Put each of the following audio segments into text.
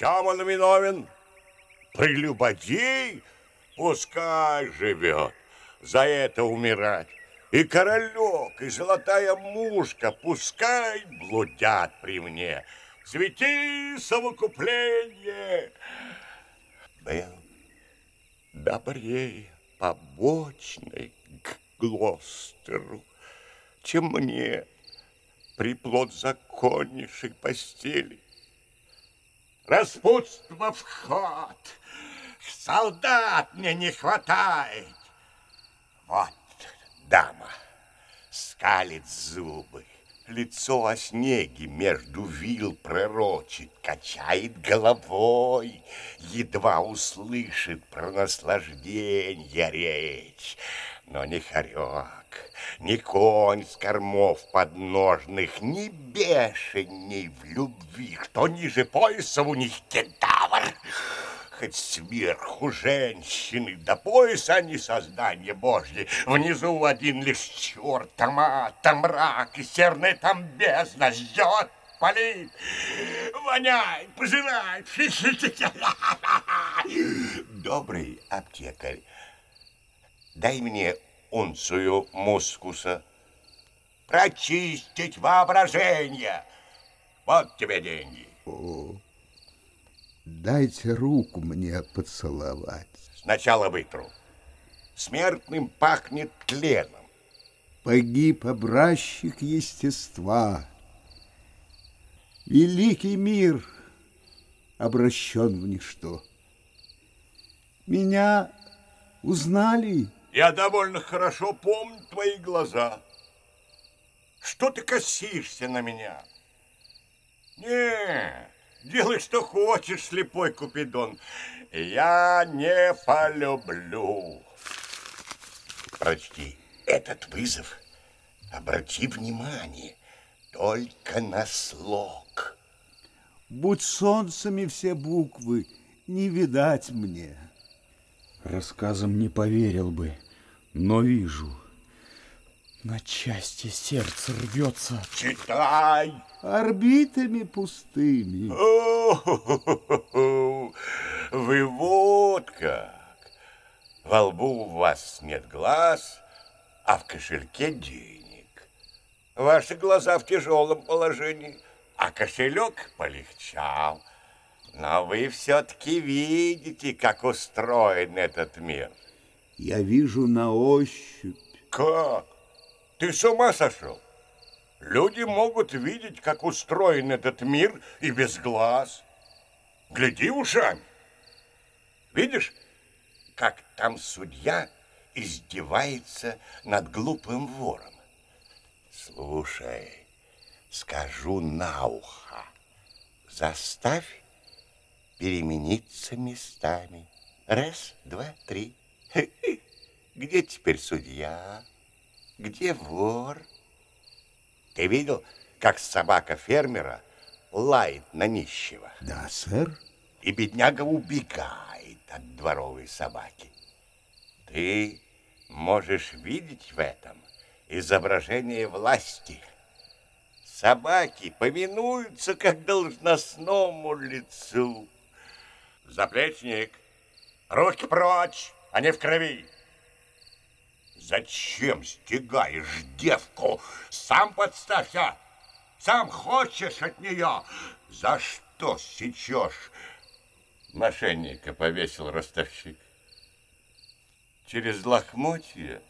чем он виновен? Прелюбодей? Пускай живет, за это умирать. И королек, и золотая мушка, пускай блудят при мне. Свети совокупление. Был добрее побочный к Глостеру, чем мне приплод законнейшей постели. Распутство в ход, солдат мне не хватает. Вот дама скалит зубы, лицо о снеге между вил пророчит, качает головой, едва услышит про наслаждение речь, но не хорек, ни конь с кормов подножных, ни бешеней в любви, что ниже пояса у них кентавр хоть сверху женщины, до пояса они создание Божье. Внизу один лишь черт, там ад, там мрак, и серная там бездна ждет, палит, воняет, пожирает. Добрый аптекарь, дай мне унцию мускуса. Прочистить воображение. Вот тебе деньги. О. Дайте руку мне поцеловать. Сначала вытру. Смертным пахнет тленом. Погиб образчик естества. Великий мир обращен в ничто. Меня узнали? Я довольно хорошо помню твои глаза. Что ты косишься на меня? Нет. Делай, что хочешь, слепой Купидон. Я не полюблю. Прочти этот вызов. Обрати внимание только на слог. Будь солнцами все буквы, не видать мне. Рассказом не поверил бы, но вижу. На части сердце рвется. Читай! орбитами пустыми. вы вот как. Во лбу у вас нет глаз, а в кошельке денег. Ваши глаза в тяжелом положении, а кошелек полегчал. Но вы все-таки видите, как устроен этот мир. Я вижу на ощупь. Как? Ты с ума сошел? Люди могут видеть, как устроен этот мир и без глаз. Гляди ушами. Видишь, как там судья издевается над глупым вором? Слушай, скажу на ухо. Заставь перемениться местами. Раз, два, три. Где теперь судья? Где вор? Ты видел, как собака фермера лает на нищего? Да, сэр. И бедняга убегает от дворовой собаки. Ты можешь видеть в этом изображение власти. Собаки повинуются как должностному лицу. Заплечник, руки прочь, а не в крови. Зачем стягаешь девку? Сам подставься. Сам хочешь от нее. За что сечешь? Мошенника повесил ростовщик. Через лохмотье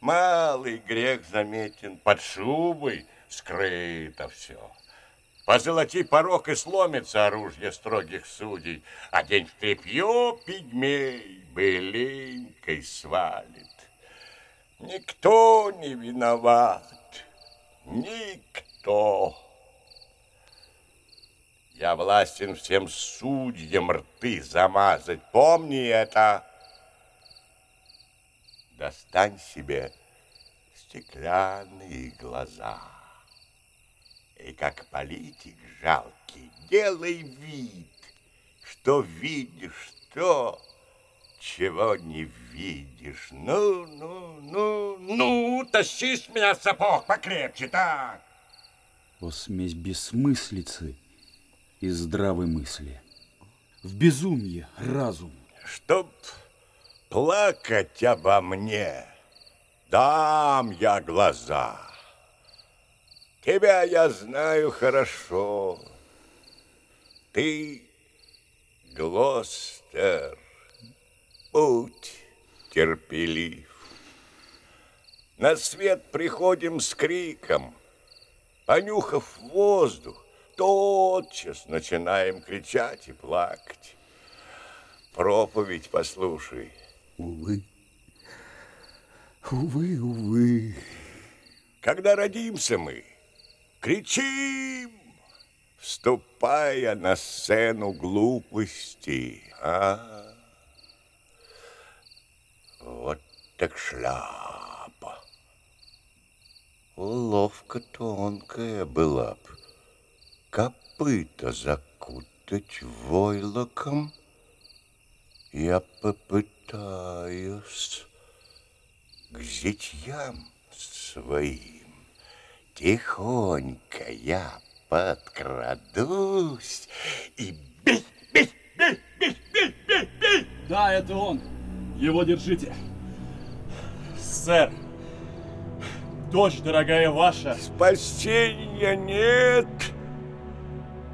малый грех заметен. Под шубой скрыто все. Позолоти порог и сломится оружие строгих судей, а день в тряпье пигмей былинкой свалит. Никто не виноват. Никто. Я властен всем судьям рты замазать. Помни это. Достань себе стеклянные глаза. И как политик жалкий, делай вид, что видишь то, чего не видишь. Ну, ну, ну, ну, тащи с меня сапог покрепче, так. О, смесь бессмыслицы и здравой мысли. в безумье разум. Чтоб плакать обо мне, дам я глаза. Тебя я знаю хорошо. Ты Глостер, будь терпелив. На свет приходим с криком, понюхав воздух, тотчас начинаем кричать и плакать. Проповедь послушай. Увы, увы, увы. Когда родимся мы, кричим, вступая на сцену глупости. А? Вот так шляпа. Уловка тонкая была б. Копыта закутать войлоком. Я попытаюсь к зятьям своим. Тихонько я подкрадусь и бей, бей, бей, бей, бей, бей. Да, это он. Его держите. Сэр, дочь дорогая ваша. Спасения нет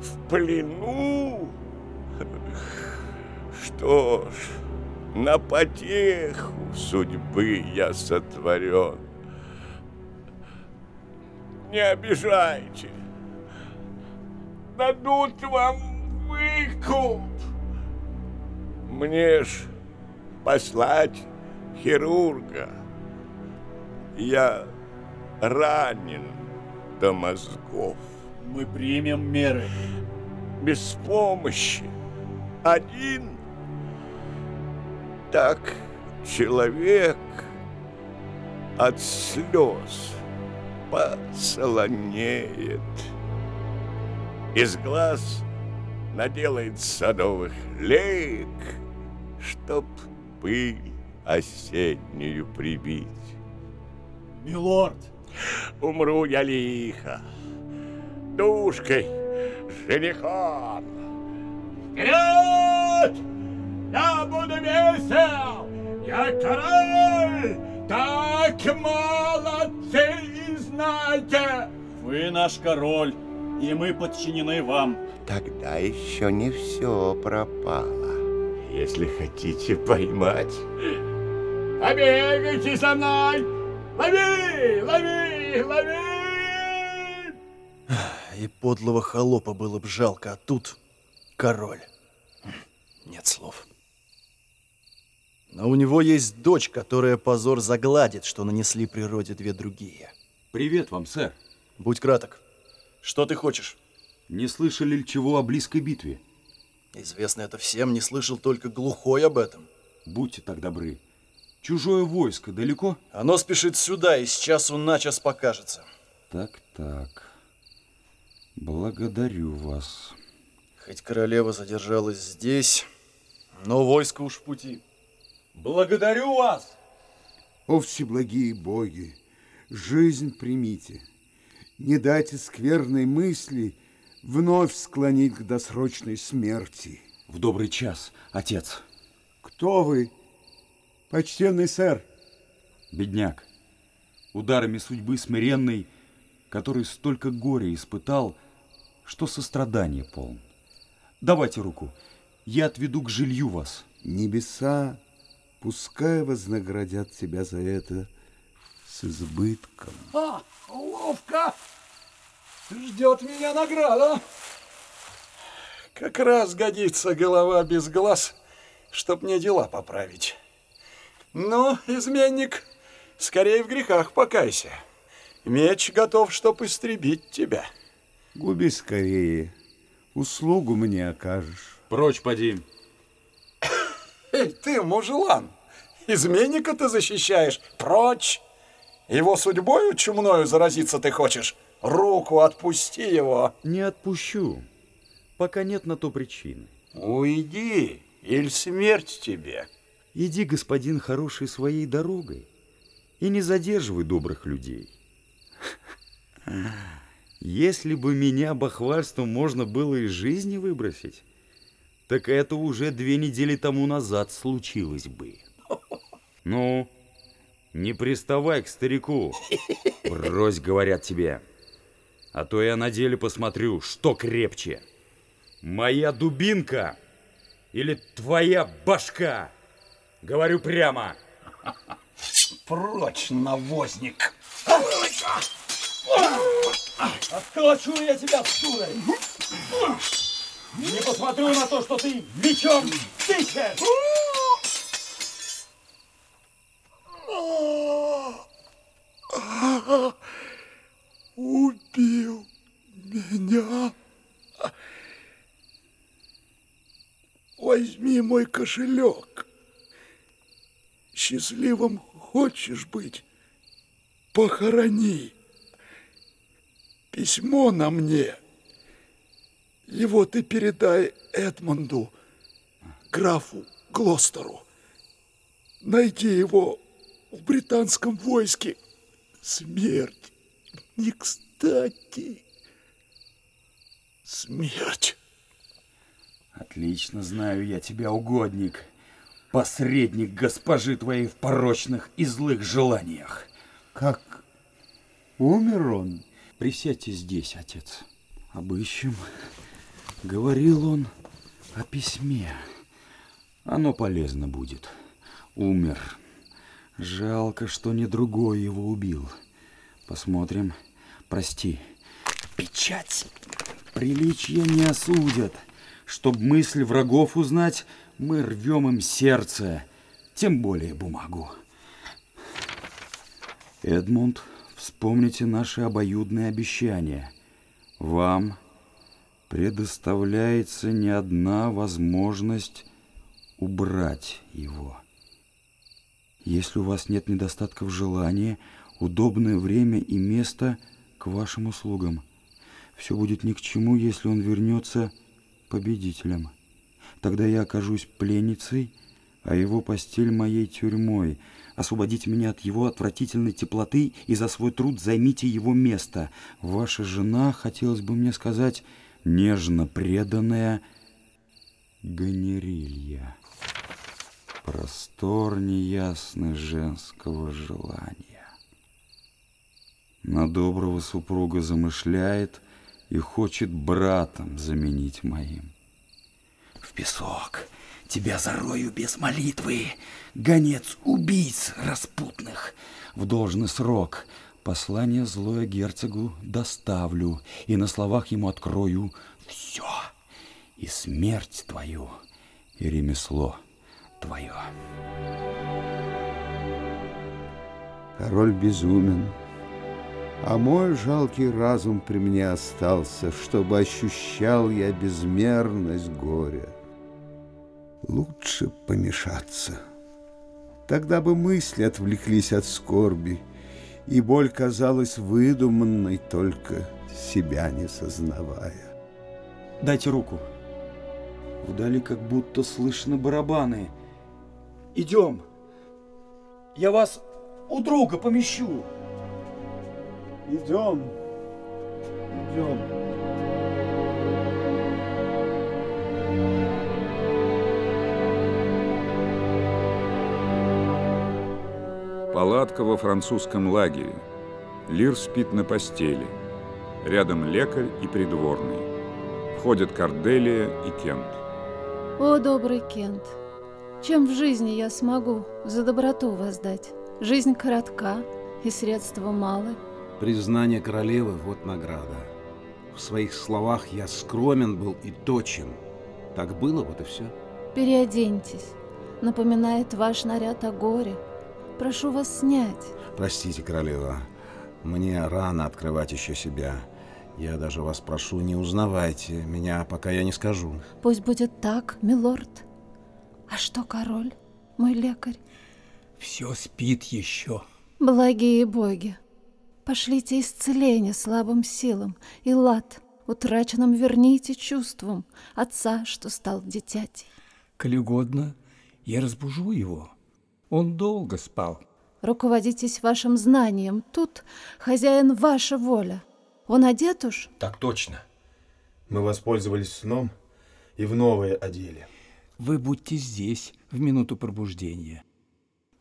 в плену. Что ж, на потеху судьбы я сотворен. Не обижайте. Дадут вам выкуп. Мне ж послать хирурга. Я ранен до мозгов. Мы примем меры. Без помощи. Один. Так человек от слез посолонеет. Из глаз наделает садовых лейк, Чтоб пыль осеннюю прибить. Милорд, Умру я лихо, душкой, женихом. Вперед! Я буду весел! Я король! Так молодцы и знаете! вы наш король, и мы подчинены вам. Тогда еще не все пропало. Если хотите поймать, побегайте со мной! Лови, лови, лови! И подлого холопа было бы жалко, а тут король. Нет слов. Но у него есть дочь, которая позор загладит, что нанесли природе две другие. Привет вам, сэр. Будь краток. Что ты хочешь? Не слышали ли чего о близкой битве? Известно это всем, не слышал только глухой об этом. Будьте так добры. Чужое войско далеко? Оно спешит сюда и с часу на час покажется. Так, так. Благодарю вас. Хоть королева задержалась здесь, но войско уж в пути. Благодарю вас! О, всеблагие боги, жизнь примите. Не дайте скверной мысли вновь склонить к досрочной смерти. В добрый час, отец. Кто вы, почтенный сэр? Бедняк. Ударами судьбы смиренный, который столько горя испытал, что сострадание полн. Давайте руку. Я отведу к жилью вас. Небеса, пускай вознаградят тебя за это с избытком. А, ловко! Ждет меня награда. Как раз годится голова без глаз, чтоб мне дела поправить. Ну, изменник, скорее в грехах покайся. Меч готов, чтоб истребить тебя. Губи скорее, услугу мне окажешь. Прочь поди. Эй, ты, мужелан, изменника ты защищаешь. Прочь! Его судьбою чумною заразиться ты хочешь? Руку отпусти его. Не отпущу, пока нет на то причины. Уйди, или смерть тебе. Иди, господин хороший, своей дорогой и не задерживай добрых людей. Если бы меня бахвальством можно было из жизни выбросить, так это уже две недели тому назад случилось бы. Ну, не приставай к старику. Брось, говорят тебе. А то я на деле посмотрю, что крепче. Моя дубинка или твоя башка? Говорю прямо. Прочь, навозник! Отколочу я тебя, сударь! Не посмотрю на то, что ты мечом тычешь! Убил меня. Возьми мой кошелек. Счастливым хочешь быть? Похорони. Письмо на мне. Его ты передай Эдмонду, графу Глостеру. Найди его в британском войске. Смерть не кстати. Смерть. Отлично знаю я тебя, угодник. Посредник госпожи твоей в порочных и злых желаниях. Как умер он? Присядьте здесь, отец. Обыщем. Говорил он о письме. Оно полезно будет. Умер. Жалко, что не другой его убил. Посмотрим. Прости. Печать. Приличия не осудят. Чтоб мысль врагов узнать, мы рвем им сердце, тем более бумагу. Эдмунд, вспомните наши обоюдные обещания. Вам предоставляется не одна возможность убрать его. Если у вас нет недостатков желания, удобное время и место к вашим услугам. Все будет ни к чему, если он вернется победителем. Тогда я окажусь пленницей, а его постель моей тюрьмой. Освободите меня от его отвратительной теплоты и за свой труд займите его место. Ваша жена, хотелось бы мне сказать, нежно преданная Ганерилья. Простор неясный женского желания. На доброго супруга замышляет и хочет братом заменить моим. Песок тебя зарою без молитвы, гонец убийц распутных. В должный срок послание злое герцогу доставлю, и на словах ему открою все, и смерть твою, и ремесло твое. Король безумен, а мой жалкий разум при мне остался, чтобы ощущал я безмерность горя. Лучше помешаться. Тогда бы мысли отвлеклись от скорби, и боль казалась выдуманной, только себя не сознавая. Дайте руку. Вдали как будто слышны барабаны. Идем. Я вас у друга помещу. Идем, идем. Палатка во французском лагере. Лир спит на постели. Рядом лекарь и придворный. Входят Корделия и Кент. О, добрый Кент, чем в жизни я смогу за доброту воздать? Жизнь коротка, и средства малы. Признание королевы – вот награда. В своих словах я скромен был и точен. Так было, вот и все. Переоденьтесь. Напоминает ваш наряд о горе. Прошу вас снять. Простите, королева, мне рано открывать еще себя. Я даже вас прошу, не узнавайте меня, пока я не скажу. Пусть будет так, милорд. А что король, мой лекарь? Все спит еще. Благие боги, пошлите исцеление слабым силам и лад утраченным верните чувствам отца, что стал дитятей. Коли угодно, я разбужу его. Он долго спал. Руководитесь вашим знанием. Тут хозяин ваша воля. Он одет уж? Так точно. Мы воспользовались сном и в новое одели. Вы будьте здесь в минуту пробуждения.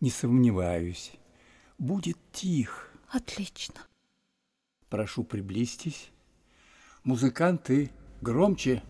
Не сомневаюсь. Будет тих. Отлично. Прошу, приблизьтесь. Музыканты, громче.